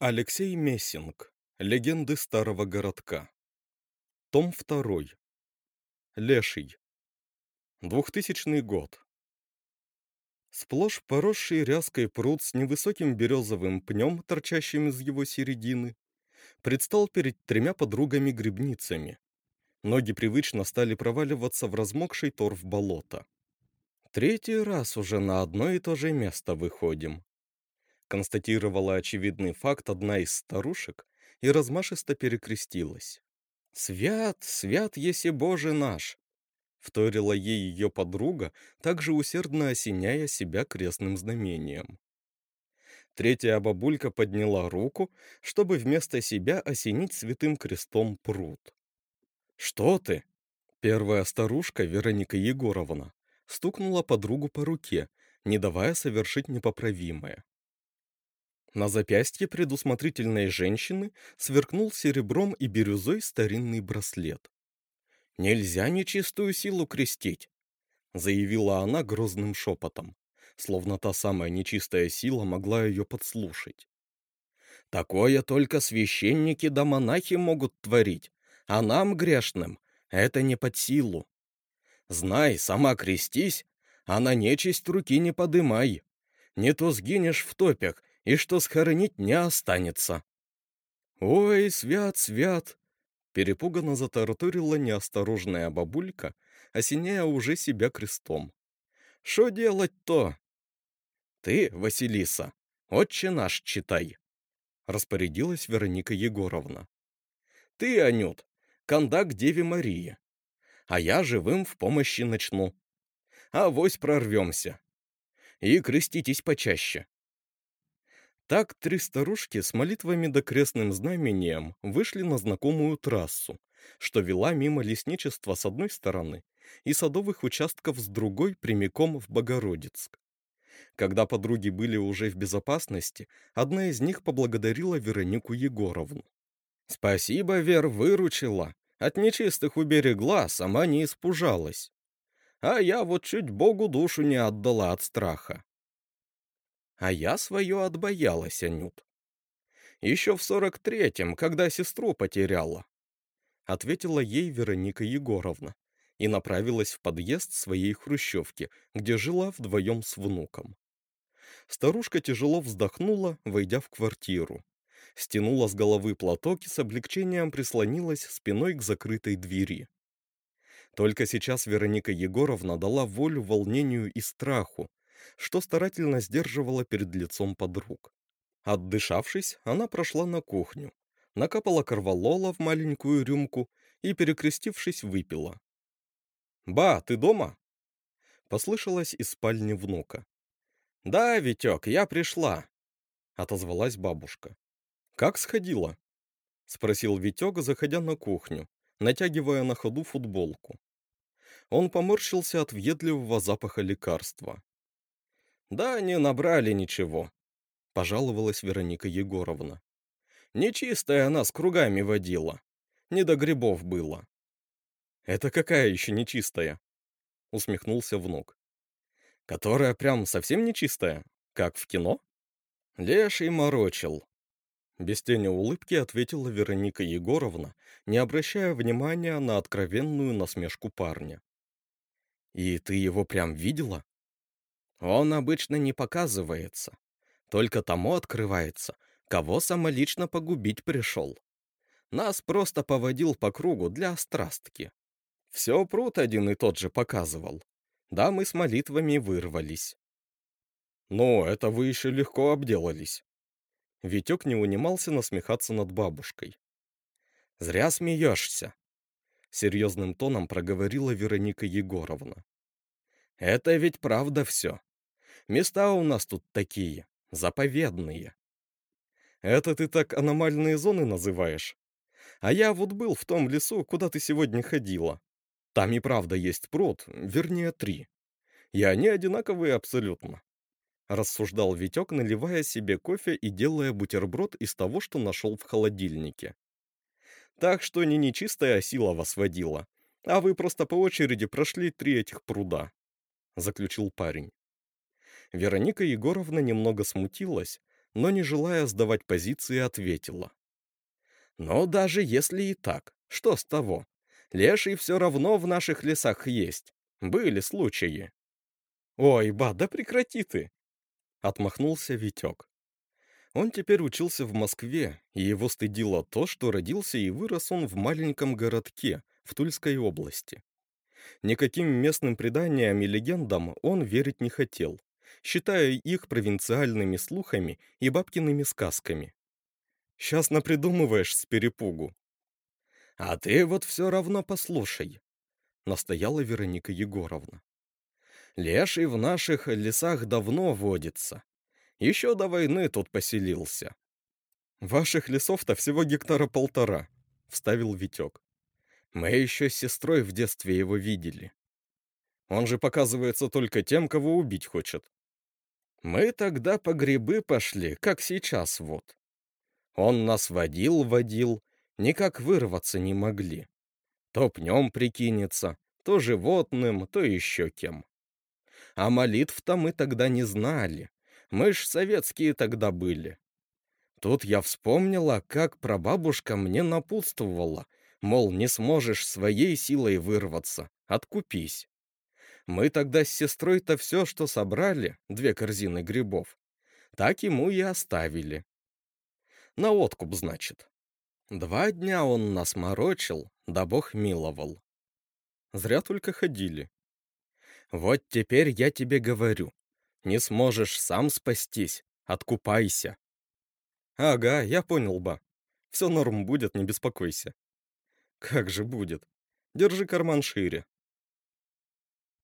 Алексей Мессинг. Легенды старого городка. Том 2. Леший. 2000 год. Сплошь поросший ряской пруд с невысоким березовым пнем, торчащим из его середины, предстал перед тремя подругами-грибницами. Ноги привычно стали проваливаться в размокший торф болота. Третий раз уже на одно и то же место выходим, констатировала очевидный факт одна из старушек и размашисто перекрестилась. «Свят, свят еси Боже наш!» вторила ей ее подруга, также усердно осеняя себя крестным знамением. Третья бабулька подняла руку, чтобы вместо себя осенить святым крестом пруд. «Что ты?» Первая старушка, Вероника Егоровна, стукнула подругу по руке, не давая совершить непоправимое. На запястье предусмотрительной женщины сверкнул серебром и бирюзой старинный браслет. «Нельзя нечистую силу крестить», — заявила она грозным шепотом, словно та самая нечистая сила могла ее подслушать. «Такое только священники да монахи могут творить, а нам, грешным, это не под силу. Знай, сама крестись, а на нечисть руки не подымай. Не то сгинешь в топях и что схоронить не останется. «Ой, свят, свят!» Перепуганно затараторила неосторожная бабулька, осеняя уже себя крестом. «Шо делать-то?» «Ты, Василиса, отче наш читай!» Распорядилась Вероника Егоровна. «Ты, Анют, конда к Деве Марии, а я живым в помощи начну. А вось прорвемся. И креститесь почаще. Так три старушки с молитвами да крестным знамением вышли на знакомую трассу, что вела мимо лесничества с одной стороны и садовых участков с другой прямиком в Богородицк. Когда подруги были уже в безопасности, одна из них поблагодарила Веронику Егоровну. «Спасибо, Вер, выручила. От нечистых уберегла, сама не испужалась. А я вот чуть Богу душу не отдала от страха. А я свое отбоялась, Анют. Еще в сорок третьем, когда сестру потеряла. Ответила ей Вероника Егоровна и направилась в подъезд своей хрущевки, где жила вдвоем с внуком. Старушка тяжело вздохнула, войдя в квартиру. Стянула с головы платок и с облегчением прислонилась спиной к закрытой двери. Только сейчас Вероника Егоровна дала волю волнению и страху, что старательно сдерживала перед лицом подруг. Отдышавшись, она прошла на кухню, накапала корвалола в маленькую рюмку и, перекрестившись, выпила. «Ба, ты дома?» Послышалось из спальни внука. «Да, Витек, я пришла», — отозвалась бабушка. «Как сходила?» — спросил Витек, заходя на кухню, натягивая на ходу футболку. Он поморщился от въедливого запаха лекарства. «Да не набрали ничего», — пожаловалась Вероника Егоровна. «Нечистая она с кругами водила. Не до грибов было». «Это какая еще нечистая?» — усмехнулся внук. «Которая прям совсем нечистая, как в кино?» «Леший морочил», без тени улыбки ответила Вероника Егоровна, не обращая внимания на откровенную насмешку парня. «И ты его прям видела?» Он обычно не показывается. Только тому открывается, кого самолично погубить пришел. Нас просто поводил по кругу для страстки. Все пруд один и тот же показывал. Да, мы с молитвами вырвались. Но это вы еще легко обделались. Витек не унимался насмехаться над бабушкой. «Зря смеешься», — серьезным тоном проговорила Вероника Егоровна. «Это ведь правда все. Места у нас тут такие, заповедные. Это ты так аномальные зоны называешь? А я вот был в том лесу, куда ты сегодня ходила. Там и правда есть пруд, вернее три. И они одинаковые абсолютно. Рассуждал Витек, наливая себе кофе и делая бутерброд из того, что нашел в холодильнике. Так что не нечистая сила вас водила, а вы просто по очереди прошли три этих пруда, заключил парень. Вероника Егоровна немного смутилась, но не желая сдавать позиции, ответила. Но даже если и так, что с того? Леший все равно в наших лесах есть. Были случаи. Ой, ба, да прекрати ты! Отмахнулся Витек. Он теперь учился в Москве, и его стыдило то, что родился и вырос он в маленьком городке в Тульской области. Никаким местным преданиям и легендам он верить не хотел, считая их провинциальными слухами и бабкиными сказками. Сейчас напридумываешь с перепугу. А ты вот все равно послушай, настояла Вероника Егоровна. Леший в наших лесах давно водится. Еще до войны тут поселился. Ваших лесов-то всего гектара полтора, вставил Витек. Мы еще с сестрой в детстве его видели. Он же показывается только тем, кого убить хочет. Мы тогда по грибы пошли, как сейчас вот. Он нас водил-водил, никак вырваться не могли. То пнем прикинется, то животным, то еще кем. А молитв-то мы тогда не знали. Мы ж советские тогда были. Тут я вспомнила, как прабабушка мне напутствовала, мол, не сможешь своей силой вырваться, откупись. Мы тогда с сестрой-то все, что собрали, две корзины грибов, так ему и оставили. На откуп, значит. Два дня он нас морочил, да бог миловал. Зря только ходили. Вот теперь я тебе говорю. Не сможешь сам спастись, откупайся. Ага, я понял, ба. Все норм будет, не беспокойся. Как же будет. Держи карман шире.